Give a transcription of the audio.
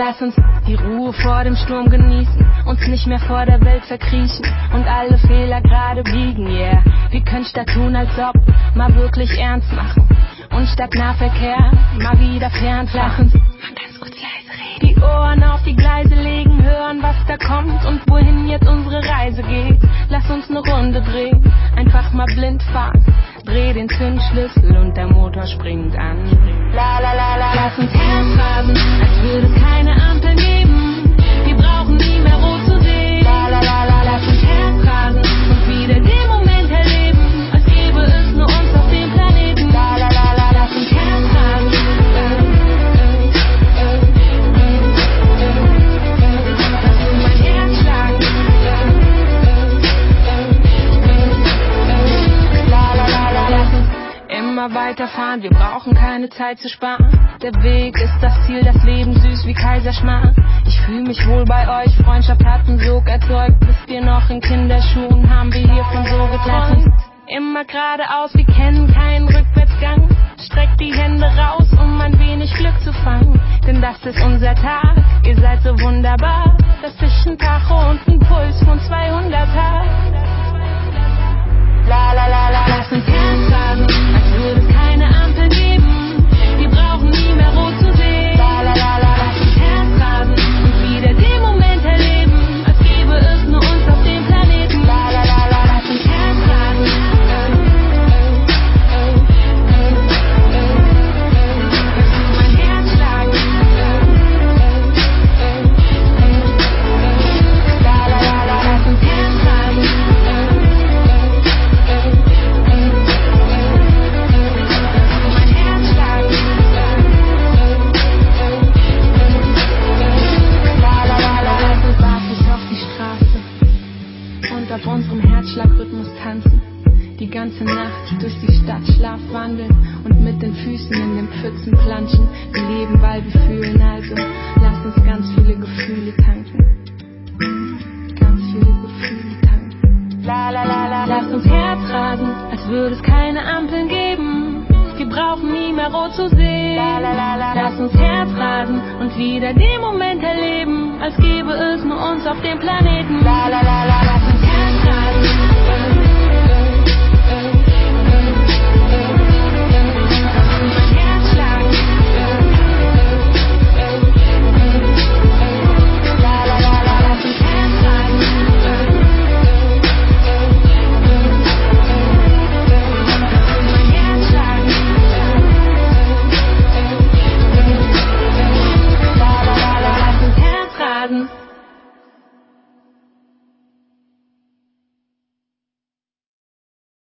Lass uns die Ruhe vor dem Sturm genießen, uns nicht mehr vor der Welt verkriechen und alle Fehler gerade biegen, yeah. Wir können statt tun, als ob, mal wirklich ernst machen und statt Nahverkehr mal wieder fernflachen. Mal ganz kurz leise reden. Die Ohren auf die Gleise legen, hören, was da kommt und wohin jetzt unsere Reise geht. Lass uns ne Runde drehen, einfach mal blind fahren. Dreh den Zündschlüssel und der Motor springt an. La la la la. Lass uns herfahren, als würde immer weiterfahren, wir brauchen keine Zeit zu sparen. Der Weg ist das Ziel, das Leben süß wie Kaiserschmarrn. Ich fühle mich wohl bei euch, Freundschaft hat einen Sog erzeugt. Wisst ihr noch, in Kinderschuhen haben wir hiervon so geträumt. Immer geradeaus, wir kennen keinen Rückwärtsgang. Streckt die Hände raus, um ein wenig Glück zu fangen. Denn das ist unser Tag, Die ganze Nacht durch die Stadt schlafwandeln und mit den Füßen in den Pfützen planschen. Wir leben, weil wir fühlen, also lass uns ganz viele Gefühle tanken. Ganz viele Gefühle tanken. La la la la. Lass uns Herzrasen, als würde es keine Ampeln geben. Wir brauchen nie mehr rot zu sehen. La la la la. Lass uns Herzrasen und wieder den Moment erleben, als gäbe es nur uns auf dem Planeten.